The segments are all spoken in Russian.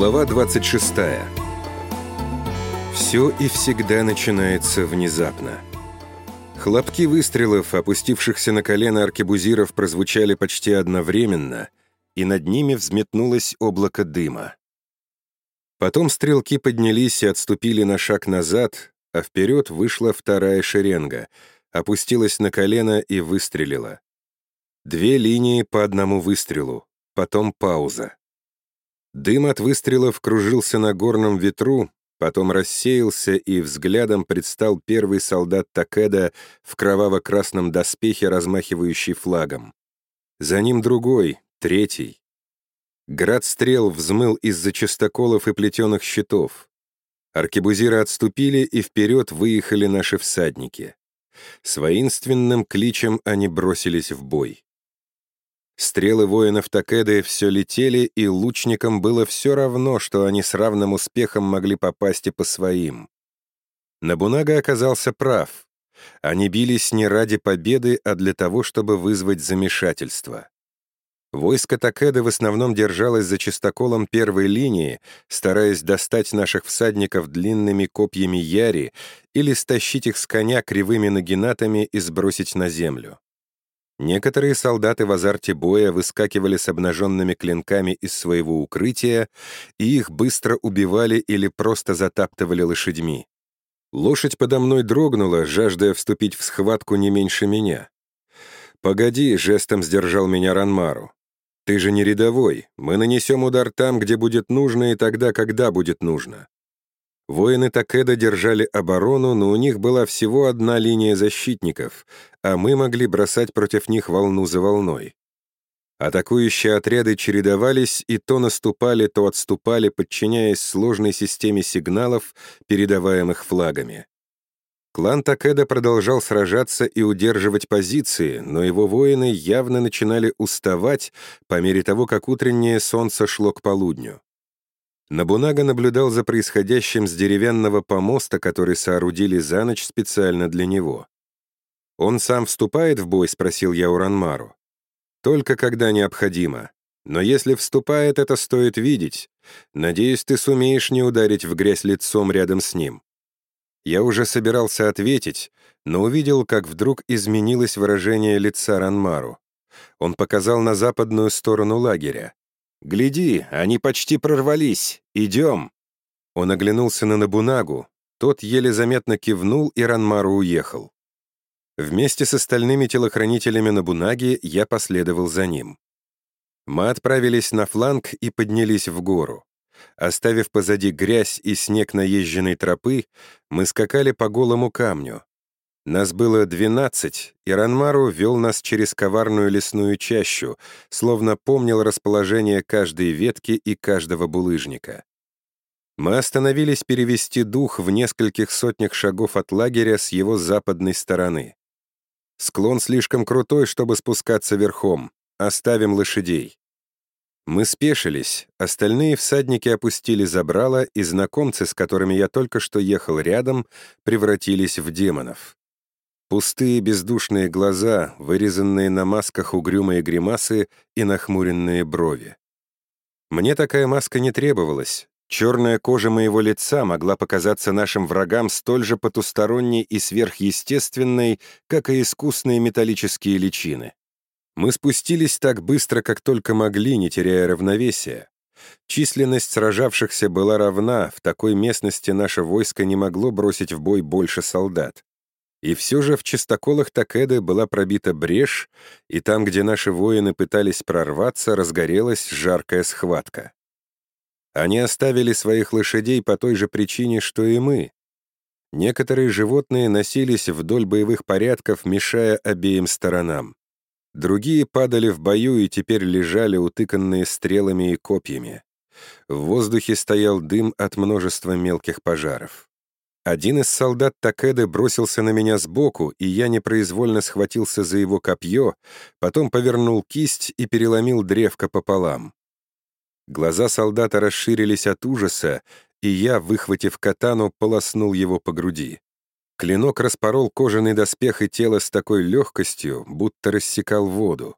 Глава 26. Все и всегда начинается внезапно. Хлопки выстрелов, опустившихся на колено аркебузиров, прозвучали почти одновременно, и над ними взметнулось облако дыма. Потом стрелки поднялись и отступили на шаг назад, а вперед вышла вторая шеренга, опустилась на колено и выстрелила. Две линии по одному выстрелу, потом пауза. Дым от выстрелов кружился на горном ветру, потом рассеялся, и взглядом предстал первый солдат Такеда в кроваво-красном доспехе, размахивающий флагом. За ним другой, третий. Град стрел взмыл из-за частоколов и плетеных щитов. Аркебузиры отступили, и вперед выехали наши всадники. С воинственным кличем они бросились в бой. Стрелы воинов Такеды все летели, и лучникам было все равно, что они с равным успехом могли попасть и по своим. Набунага оказался прав. Они бились не ради победы, а для того, чтобы вызвать замешательство. Войско Такеды в основном держалось за чистоколом первой линии, стараясь достать наших всадников длинными копьями яри или стащить их с коня кривыми нагинатами и сбросить на землю. Некоторые солдаты в азарте боя выскакивали с обнаженными клинками из своего укрытия, и их быстро убивали или просто затаптывали лошадьми. Лошадь подо мной дрогнула, жаждая вступить в схватку не меньше меня. «Погоди», — жестом сдержал меня Ранмару. «Ты же не рядовой. Мы нанесем удар там, где будет нужно, и тогда, когда будет нужно. Воины Такеда держали оборону, но у них была всего одна линия защитников, а мы могли бросать против них волну за волной. Атакующие отряды чередовались и то наступали, то отступали, подчиняясь сложной системе сигналов, передаваемых флагами. Клан Такеда продолжал сражаться и удерживать позиции, но его воины явно начинали уставать по мере того, как утреннее солнце шло к полудню. Набунага наблюдал за происходящим с деревянного помоста, который соорудили за ночь специально для него. «Он сам вступает в бой?» — спросил я у Ранмару. «Только когда необходимо. Но если вступает, это стоит видеть. Надеюсь, ты сумеешь не ударить в грязь лицом рядом с ним». Я уже собирался ответить, но увидел, как вдруг изменилось выражение лица Ранмару. Он показал на западную сторону лагеря. «Гляди, они почти прорвались! Идем!» Он оглянулся на Набунагу, тот еле заметно кивнул, и Ранмару уехал. Вместе с остальными телохранителями Набунаги я последовал за ним. Мы отправились на фланг и поднялись в гору. Оставив позади грязь и снег наезженной тропы, мы скакали по голому камню. Нас было двенадцать, и Ранмару вел нас через коварную лесную чащу, словно помнил расположение каждой ветки и каждого булыжника. Мы остановились перевести дух в нескольких сотнях шагов от лагеря с его западной стороны. Склон слишком крутой, чтобы спускаться верхом. Оставим лошадей. Мы спешились, остальные всадники опустили забрала, и знакомцы, с которыми я только что ехал рядом, превратились в демонов. Пустые бездушные глаза, вырезанные на масках угрюмые гримасы и нахмуренные брови. Мне такая маска не требовалась. Черная кожа моего лица могла показаться нашим врагам столь же потусторонней и сверхъестественной, как и искусные металлические личины. Мы спустились так быстро, как только могли, не теряя равновесия. Численность сражавшихся была равна, в такой местности наше войско не могло бросить в бой больше солдат. И все же в чистоколах Такеды была пробита брешь, и там, где наши воины пытались прорваться, разгорелась жаркая схватка. Они оставили своих лошадей по той же причине, что и мы. Некоторые животные носились вдоль боевых порядков, мешая обеим сторонам. Другие падали в бою и теперь лежали, утыканные стрелами и копьями. В воздухе стоял дым от множества мелких пожаров. Один из солдат Такеды бросился на меня сбоку, и я непроизвольно схватился за его копье, потом повернул кисть и переломил древко пополам. Глаза солдата расширились от ужаса, и я, выхватив катану, полоснул его по груди. Клинок распорол кожаный доспех и тело с такой легкостью, будто рассекал воду.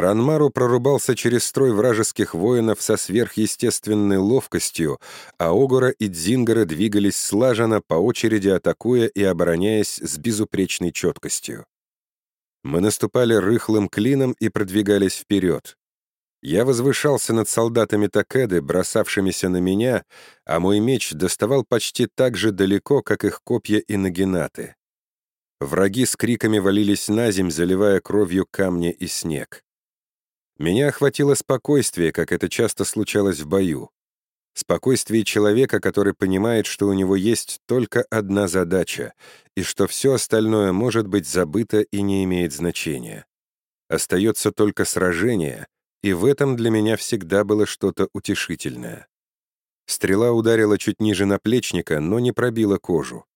Ранмару прорубался через строй вражеских воинов со сверхъестественной ловкостью, а Огора и Дзингара двигались слаженно, по очереди атакуя и обороняясь с безупречной четкостью. Мы наступали рыхлым клином и продвигались вперед. Я возвышался над солдатами Такеды, бросавшимися на меня, а мой меч доставал почти так же далеко, как их копья и нагинаты. Враги с криками валились на земь, заливая кровью камни и снег. Меня охватило спокойствие, как это часто случалось в бою. Спокойствие человека, который понимает, что у него есть только одна задача, и что все остальное может быть забыто и не имеет значения. Остается только сражение, и в этом для меня всегда было что-то утешительное. Стрела ударила чуть ниже наплечника, но не пробила кожу.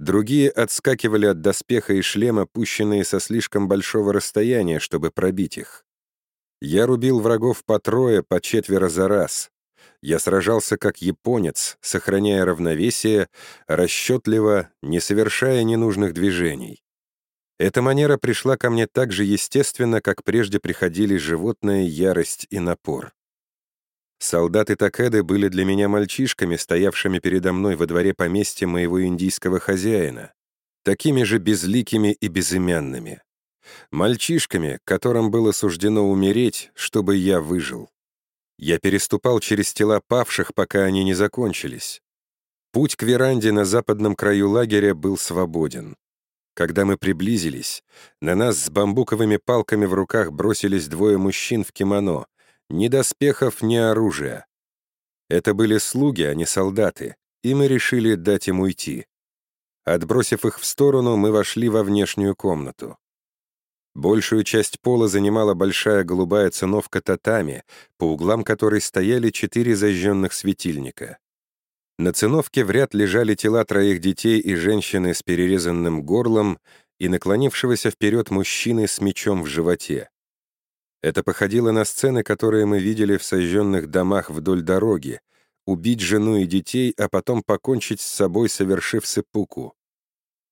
Другие отскакивали от доспеха и шлема, пущенные со слишком большого расстояния, чтобы пробить их. Я рубил врагов по трое, по четверо за раз. Я сражался как японец, сохраняя равновесие, расчетливо, не совершая ненужных движений. Эта манера пришла ко мне так же естественно, как прежде приходили животная ярость и напор. Солдаты Такеды были для меня мальчишками, стоявшими передо мной во дворе поместья моего индийского хозяина, такими же безликими и безымянными. Мальчишками, которым было суждено умереть, чтобы я выжил. Я переступал через тела павших, пока они не закончились. Путь к веранде на западном краю лагеря был свободен. Когда мы приблизились, на нас с бамбуковыми палками в руках бросились двое мужчин в кимоно. Ни доспехов, ни оружия. Это были слуги, а не солдаты, и мы решили дать им уйти. Отбросив их в сторону, мы вошли во внешнюю комнату. Большую часть пола занимала большая голубая циновка татами, по углам которой стояли четыре зажженных светильника. На циновке в ряд лежали тела троих детей и женщины с перерезанным горлом и наклонившегося вперед мужчины с мечом в животе. Это походило на сцены, которые мы видели в сожженных домах вдоль дороги, убить жену и детей, а потом покончить с собой, совершив сыпуку.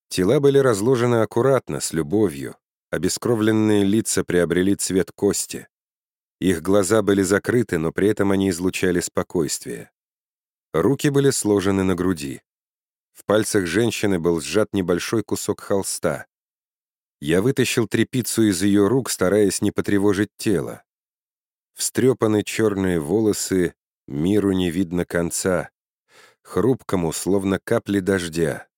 Тела были разложены аккуратно, с любовью, Обескровленные лица приобрели цвет кости. Их глаза были закрыты, но при этом они излучали спокойствие. Руки были сложены на груди. В пальцах женщины был сжат небольшой кусок холста. Я вытащил трепицу из ее рук, стараясь не потревожить тело. Встрепаны черные волосы, миру не видно конца. Хрупкому, словно капли дождя.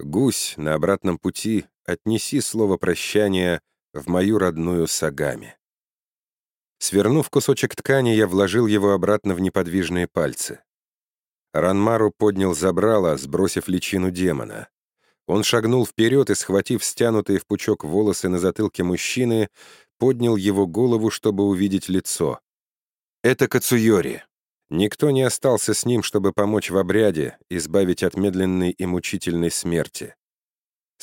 Гусь на обратном пути отнеси слово прощания в мою родную Сагами. Свернув кусочек ткани, я вложил его обратно в неподвижные пальцы. Ранмару поднял забрало, сбросив личину демона. Он шагнул вперед и, схватив стянутые в пучок волосы на затылке мужчины, поднял его голову, чтобы увидеть лицо. Это Кацуйори. Никто не остался с ним, чтобы помочь в обряде, избавить от медленной и мучительной смерти.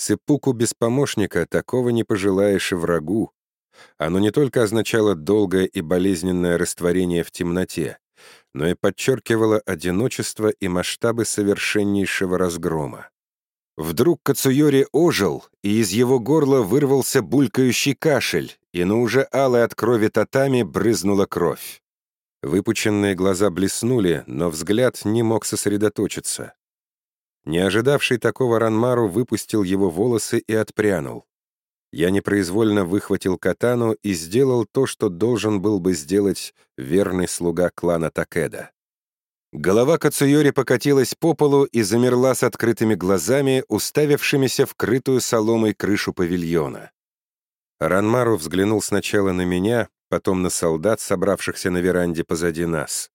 Сыпуку без помощника такого не пожелаешь и врагу. Оно не только означало долгое и болезненное растворение в темноте, но и подчеркивало одиночество и масштабы совершеннейшего разгрома. Вдруг Кацуйори ожил, и из его горла вырвался булькающий кашель, и на уже алой от крови татами брызнула кровь. Выпученные глаза блеснули, но взгляд не мог сосредоточиться. Не ожидавший такого Ранмару выпустил его волосы и отпрянул. Я непроизвольно выхватил катану и сделал то, что должен был бы сделать верный слуга клана Такеда. Голова Кацуйори покатилась по полу и замерла с открытыми глазами, уставившимися в крытую соломой крышу павильона. Ранмару взглянул сначала на меня, потом на солдат, собравшихся на веранде позади нас.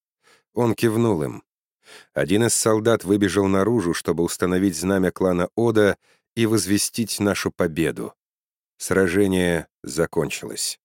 Он кивнул им. Один из солдат выбежал наружу, чтобы установить знамя клана Ода и возвестить нашу победу. Сражение закончилось.